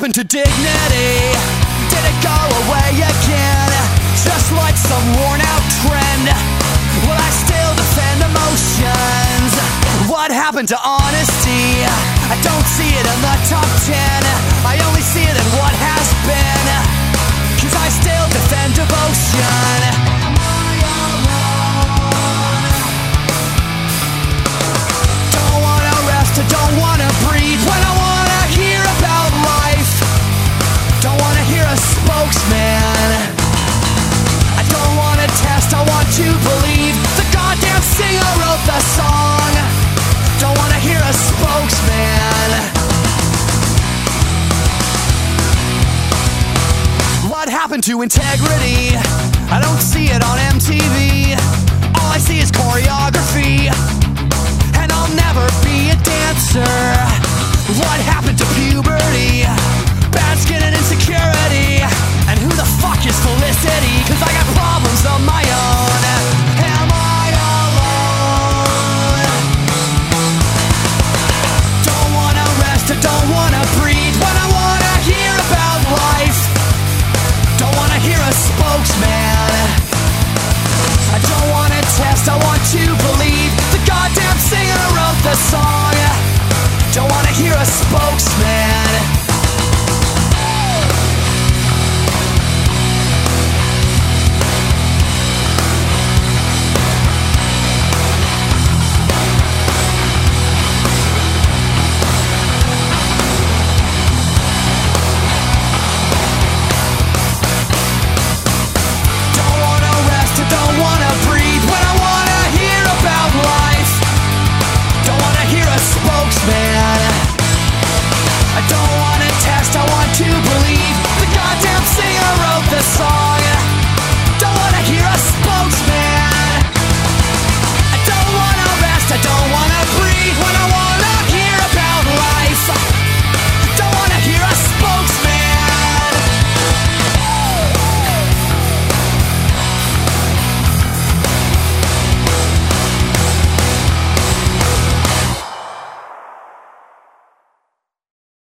happened to dignity? Did it go away again? Just like some worn out trend Will I still defend emotions? What happened to honesty? I don't see it in the top ten happened to integrity? I don't see it on MTV. All I see is choreography. the spot.